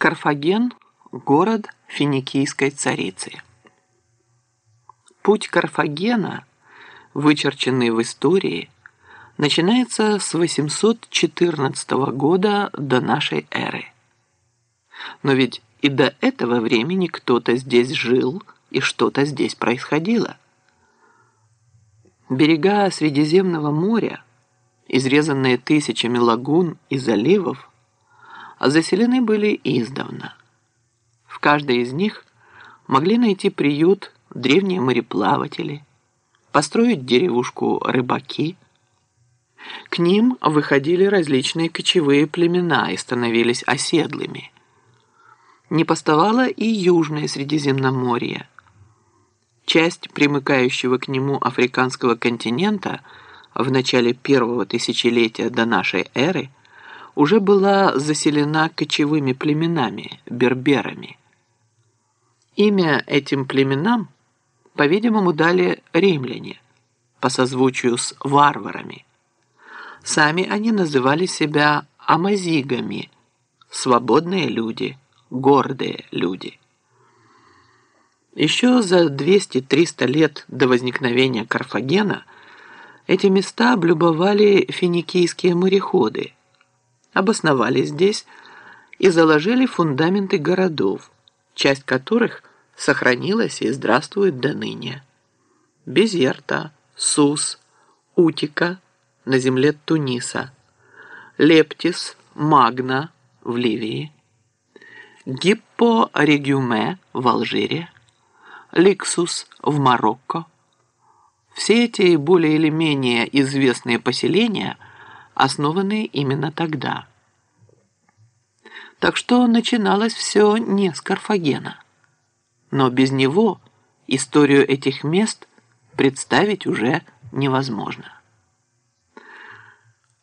Карфаген – город финикийской царицы. Путь Карфагена, вычерченный в истории, начинается с 814 года до нашей эры. Но ведь и до этого времени кто-то здесь жил и что-то здесь происходило. Берега Средиземного моря, изрезанные тысячами лагун и заливов, заселены были издавна. В каждой из них могли найти приют древние мореплаватели, построить деревушку рыбаки. К ним выходили различные кочевые племена и становились оседлыми. Не поставало и Южное Средиземноморье. Часть примыкающего к нему африканского континента в начале первого тысячелетия до нашей эры – уже была заселена кочевыми племенами, берберами. Имя этим племенам, по-видимому, дали римляне, по созвучию с варварами. Сами они называли себя амазигами, свободные люди, гордые люди. Еще за 200-300 лет до возникновения Карфагена эти места облюбовали финикийские мореходы – обосновались здесь и заложили фундаменты городов, часть которых сохранилась и здравствует до ныне. Безерта, Сус, Утика на земле Туниса, Лептис, Магна в Ливии, Гиппо-Регюме в Алжире, Ликсус в Марокко. Все эти более или менее известные поселения – основанные именно тогда. Так что начиналось все не с Карфагена. Но без него историю этих мест представить уже невозможно.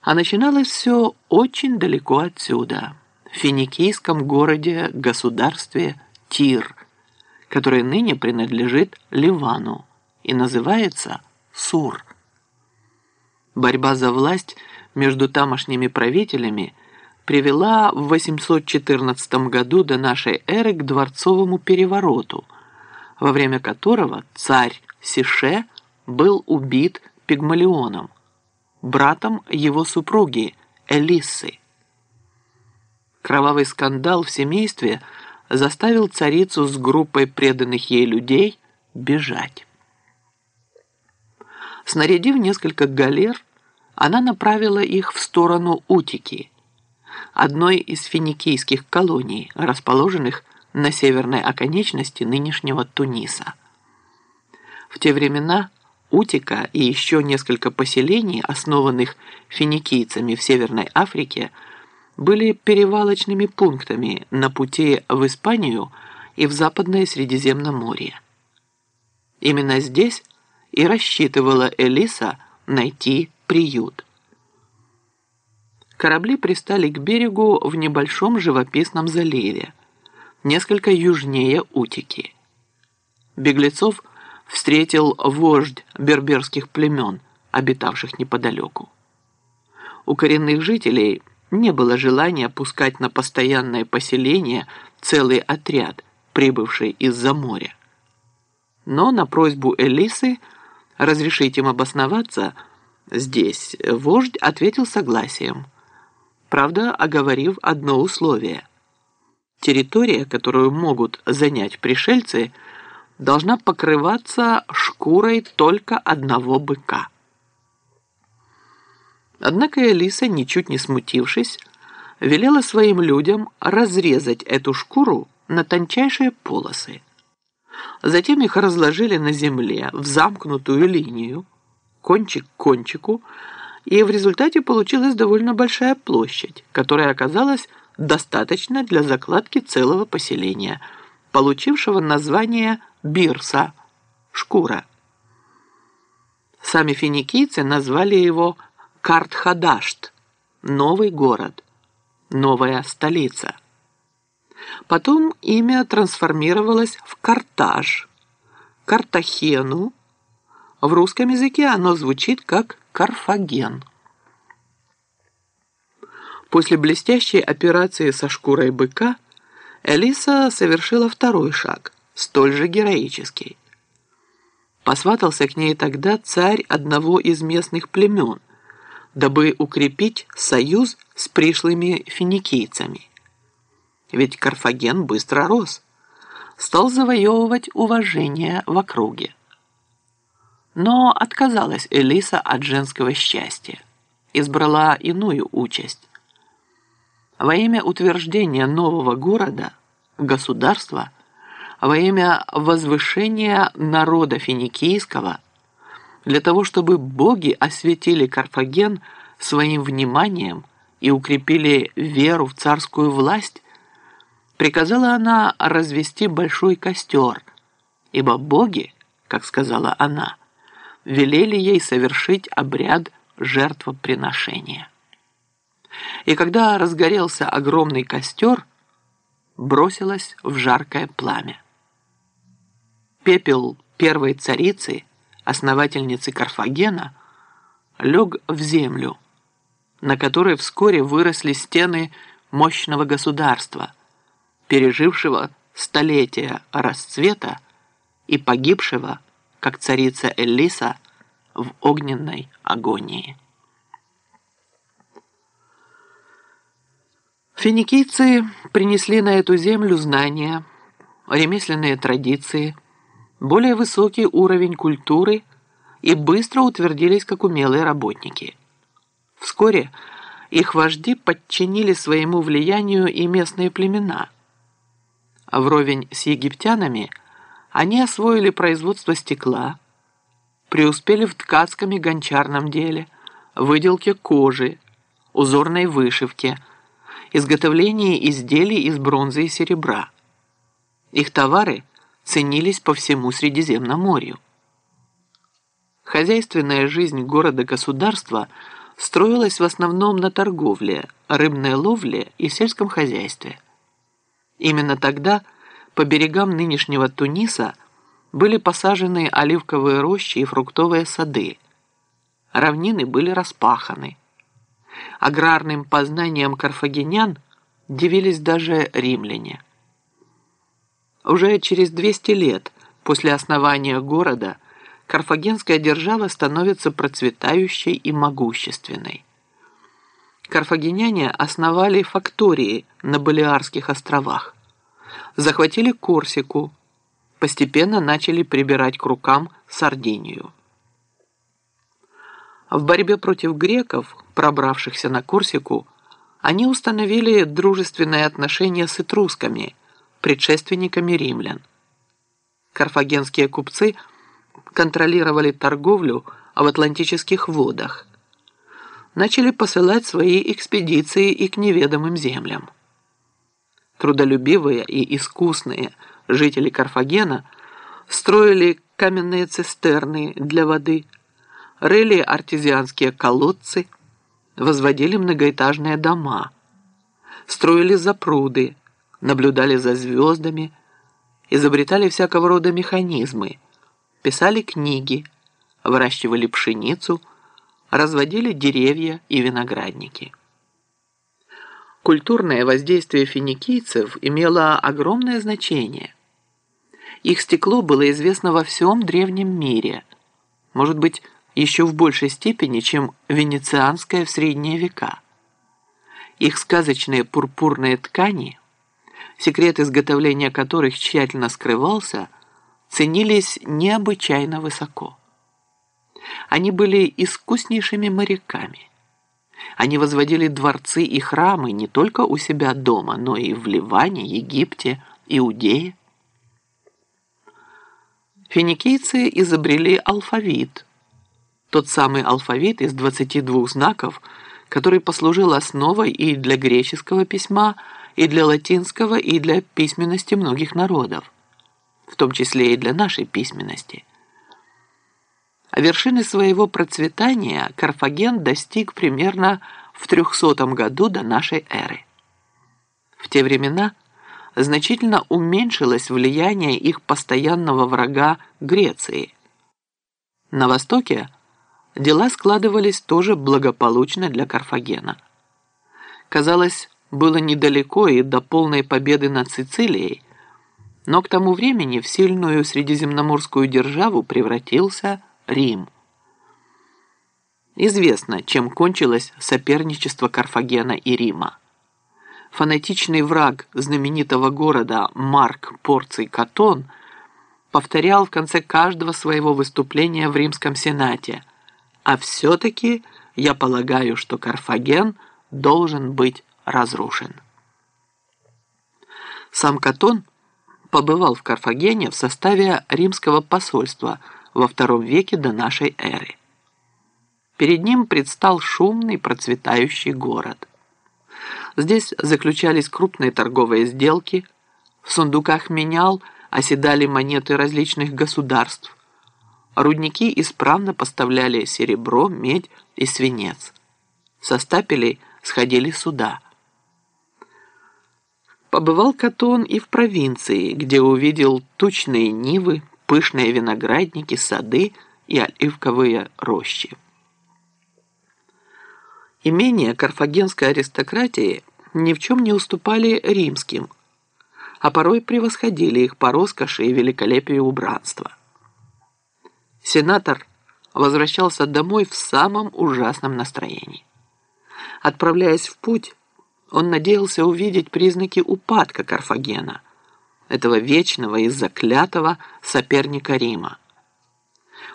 А начиналось все очень далеко отсюда, в финикийском городе-государстве Тир, который ныне принадлежит Ливану и называется Сур. Борьба за власть – между тамошними правителями привела в 814 году до нашей эры к дворцовому перевороту, во время которого царь Сише был убит Пигмалионом, братом его супруги Элиссы. Кровавый скандал в семействе заставил царицу с группой преданных ей людей бежать. Снарядив несколько галер, она направила их в сторону Утики, одной из финикийских колоний, расположенных на северной оконечности нынешнего Туниса. В те времена Утика и еще несколько поселений, основанных финикийцами в Северной Африке, были перевалочными пунктами на пути в Испанию и в Западное Средиземноморье. Именно здесь и рассчитывала Элиса найти приют. Корабли пристали к берегу в небольшом живописном заливе, несколько южнее Утики. Беглецов встретил вождь берберских племен, обитавших неподалеку. У коренных жителей не было желания пускать на постоянное поселение целый отряд, прибывший из-за моря. Но на просьбу Элисы разрешить им обосноваться – Здесь вождь ответил согласием, правда, оговорив одно условие. Территория, которую могут занять пришельцы, должна покрываться шкурой только одного быка. Однако Элиса, ничуть не смутившись, велела своим людям разрезать эту шкуру на тончайшие полосы. Затем их разложили на земле в замкнутую линию, кончик к кончику, и в результате получилась довольно большая площадь, которая оказалась достаточно для закладки целого поселения, получившего название Бирса – шкура. Сами финикийцы назвали его Картхадашт – новый город, новая столица. Потом имя трансформировалось в Картаж, Картахену, в русском языке оно звучит как «Карфаген». После блестящей операции со шкурой быка Элиса совершила второй шаг, столь же героический. Посватался к ней тогда царь одного из местных племен, дабы укрепить союз с пришлыми финикийцами. Ведь Карфаген быстро рос, стал завоевывать уважение в округе. Но отказалась Элиса от женского счастья, избрала иную участь. Во имя утверждения нового города, государства, во имя возвышения народа финикийского, для того, чтобы боги осветили Карфаген своим вниманием и укрепили веру в царскую власть, приказала она развести большой костер, ибо боги, как сказала она, велели ей совершить обряд жертвоприношения. И когда разгорелся огромный костер, бросилась в жаркое пламя. Пепел первой царицы, основательницы Карфагена, лег в землю, на которой вскоре выросли стены мощного государства, пережившего столетия расцвета и погибшего как царица Элиса в огненной агонии. Финикийцы принесли на эту землю знания, ремесленные традиции, более высокий уровень культуры и быстро утвердились как умелые работники. Вскоре их вожди подчинили своему влиянию и местные племена. А вровень с египтянами – они освоили производство стекла, преуспели в ткацком и гончарном деле, выделке кожи, узорной вышивке, изготовлении изделий из бронзы и серебра. Их товары ценились по всему Средиземноморью. Хозяйственная жизнь города-государства строилась в основном на торговле, рыбной ловле и сельском хозяйстве. Именно тогда – по берегам нынешнего Туниса были посажены оливковые рощи и фруктовые сады. Равнины были распаханы. Аграрным познанием карфагенян дивились даже римляне. Уже через 200 лет после основания города карфагенская держава становится процветающей и могущественной. Карфагеняне основали фактории на Балиарских островах захватили Корсику, постепенно начали прибирать к рукам Сардинию. В борьбе против греков, пробравшихся на Корсику, они установили дружественные отношения с этрусками, предшественниками римлян. Карфагенские купцы контролировали торговлю в атлантических водах, начали посылать свои экспедиции и к неведомым землям трудолюбивые и искусные жители Карфагена строили каменные цистерны для воды, рыли артезианские колодцы, возводили многоэтажные дома, строили запруды, наблюдали за звездами, изобретали всякого рода механизмы, писали книги, выращивали пшеницу, разводили деревья и виноградники. Культурное воздействие финикийцев имело огромное значение. Их стекло было известно во всем древнем мире, может быть, еще в большей степени, чем венецианское в средние века. Их сказочные пурпурные ткани, секрет изготовления которых тщательно скрывался, ценились необычайно высоко. Они были искуснейшими моряками – они возводили дворцы и храмы не только у себя дома, но и в Ливане, Египте, Иудее. Финикийцы изобрели алфавит. Тот самый алфавит из 22 знаков, который послужил основой и для греческого письма, и для латинского, и для письменности многих народов, в том числе и для нашей письменности – вершины своего процветания Карфаген достиг примерно в 300 году до нашей эры. В те времена значительно уменьшилось влияние их постоянного врага Греции. На Востоке дела складывались тоже благополучно для Карфагена. Казалось, было недалеко и до полной победы над Сицилией, но к тому времени в сильную средиземноморскую державу превратился Рим. Известно, чем кончилось соперничество Карфагена и Рима. Фанатичный враг знаменитого города Марк Порций Катон повторял в конце каждого своего выступления в Римском Сенате. А все-таки я полагаю, что Карфаген должен быть разрушен. Сам Катон побывал в Карфагене в составе римского посольства во втором веке до нашей эры. Перед ним предстал шумный процветающий город. Здесь заключались крупные торговые сделки, в сундуках менял оседали монеты различных государств. Рудники исправно поставляли серебро, медь и свинец. Со стапелей сходили суда. Побывал Катон и в провинции, где увидел тучные нивы, пышные виноградники, сады и оливковые рощи. Имения карфагенской аристократии ни в чем не уступали римским, а порой превосходили их по роскоши и великолепию убранства. Сенатор возвращался домой в самом ужасном настроении. Отправляясь в путь, он надеялся увидеть признаки упадка Карфагена, этого вечного и заклятого соперника Рима.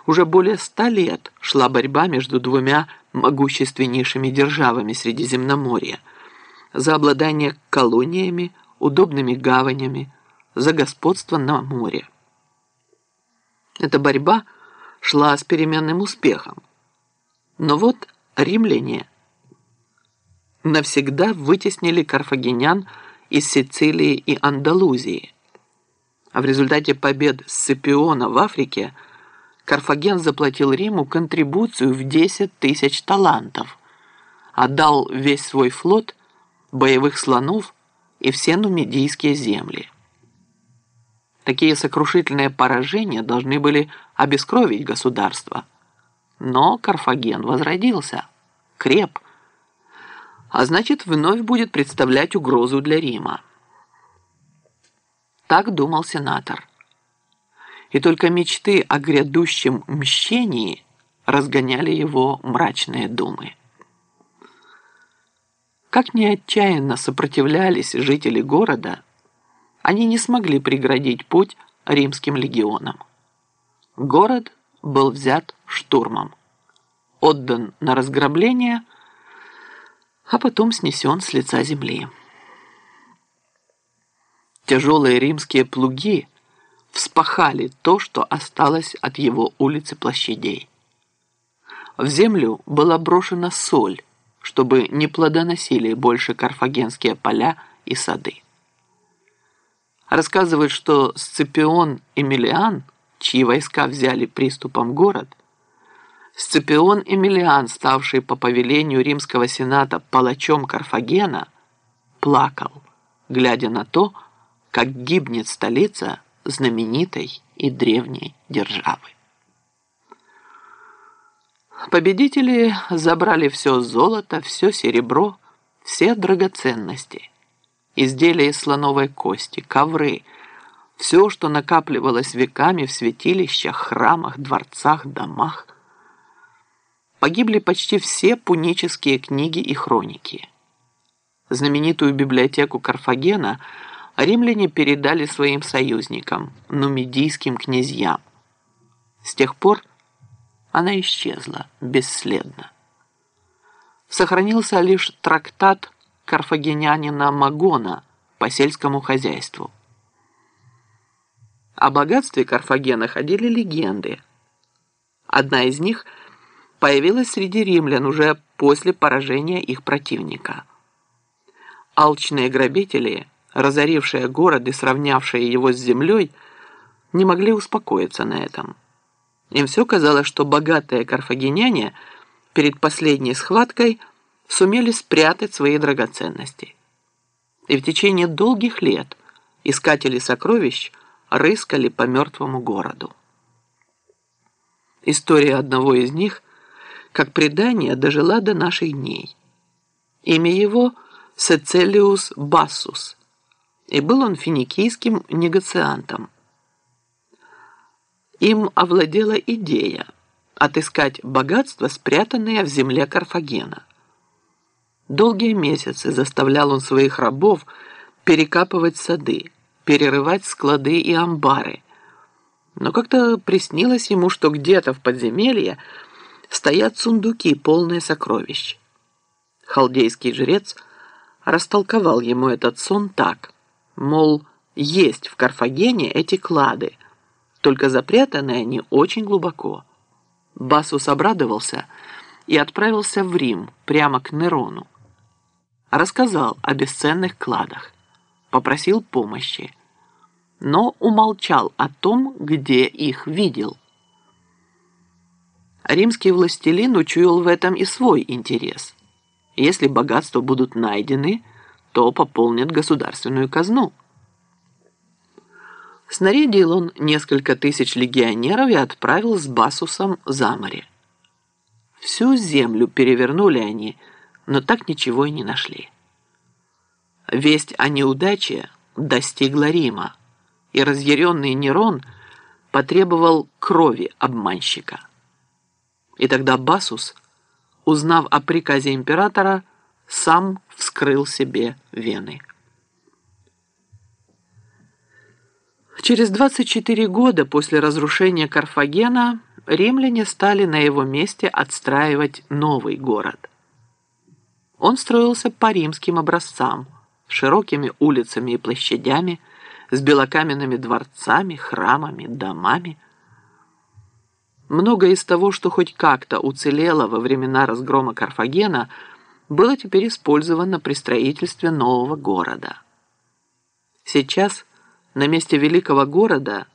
Уже более ста лет шла борьба между двумя могущественнейшими державами Средиземноморья за обладание колониями, удобными гаванями, за господство на море. Эта борьба шла с переменным успехом. Но вот римляне навсегда вытеснили карфагенян из Сицилии и Андалузии. А в результате побед Сципиона в Африке – Карфаген заплатил Риму контрибуцию в 10 тысяч талантов, отдал весь свой флот, боевых слонов и все нумидийские земли. Такие сокрушительные поражения должны были обескровить государство. Но Карфаген возродился, креп, а значит вновь будет представлять угрозу для Рима. Так думал сенатор и только мечты о грядущем мщении разгоняли его мрачные думы. Как ни отчаянно сопротивлялись жители города, они не смогли преградить путь римским легионам. Город был взят штурмом, отдан на разграбление, а потом снесен с лица земли. Тяжелые римские плуги – вспахали то, что осталось от его улицы площадей. В землю была брошена соль, чтобы не плодоносили больше карфагенские поля и сады. Рассказывают, что Сципион Эмилиан, чьи войска взяли приступом город, Сципион Эмилиан, ставший по повелению римского сената палачом Карфагена, плакал, глядя на то, как гибнет столица знаменитой и древней державы. Победители забрали все золото, все серебро, все драгоценности, изделия из слоновой кости, ковры, все, что накапливалось веками в святилищах, храмах, дворцах, домах. Погибли почти все пунические книги и хроники. Знаменитую библиотеку Карфагена – римляне передали своим союзникам, нумидийским князьям. С тех пор она исчезла бесследно. Сохранился лишь трактат карфагенянина Магона по сельскому хозяйству. О богатстве Карфагена ходили легенды. Одна из них появилась среди римлян уже после поражения их противника. Алчные грабители – разорившие город и сравнявшие его с землей, не могли успокоиться на этом. Им все казалось, что богатые карфагеняне перед последней схваткой сумели спрятать свои драгоценности. И в течение долгих лет искатели сокровищ рыскали по мертвому городу. История одного из них, как предание, дожила до наших дней. Имя его – Сецелиус Бассус, и был он финикийским негациантом. Им овладела идея отыскать богатство, спрятанное в земле Карфагена. Долгие месяцы заставлял он своих рабов перекапывать сады, перерывать склады и амбары. Но как-то приснилось ему, что где-то в подземелье стоят сундуки, полные сокровищ. Халдейский жрец растолковал ему этот сон так, мол, есть в Карфагене эти клады, только запрятаны они очень глубоко. Басус обрадовался и отправился в Рим, прямо к Нерону. Рассказал о бесценных кладах, попросил помощи, но умолчал о том, где их видел. Римский властелин учуял в этом и свой интерес. Если богатства будут найдены, то пополнят государственную казну. Снарядил он несколько тысяч легионеров и отправил с Басусом за море. Всю землю перевернули они, но так ничего и не нашли. Весть о неудаче достигла Рима, и разъяренный Нерон потребовал крови обманщика. И тогда Басус, узнав о приказе императора, сам вскрыл себе вены. Через 24 года после разрушения Карфагена римляне стали на его месте отстраивать новый город. Он строился по римским образцам, широкими улицами и площадями, с белокаменными дворцами, храмами, домами. Многое из того, что хоть как-то уцелело во времена разгрома Карфагена, было теперь использовано при строительстве нового города. Сейчас – на месте великого города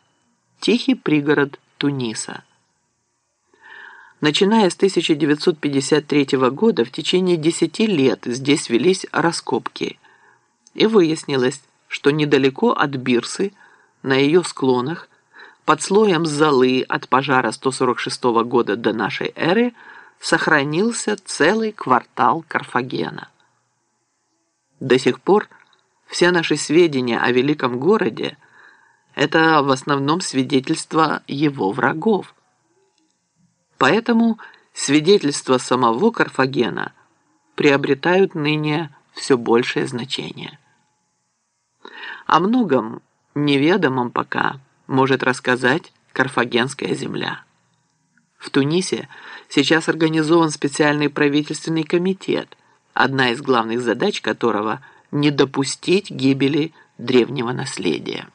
тихий пригород Туниса. Начиная с 1953 года, в течение 10 лет здесь велись раскопки, и выяснилось, что недалеко от Бирсы, на ее склонах, под слоем золы от пожара 146 года до нашей эры, сохранился целый квартал Карфагена. До сих пор – все наши сведения о великом городе – это в основном свидетельства его врагов. Поэтому свидетельства самого Карфагена приобретают ныне все большее значение. О многом неведомом пока может рассказать Карфагенская земля. В Тунисе сейчас организован специальный правительственный комитет, одна из главных задач которого – не допустить гибели древнего наследия.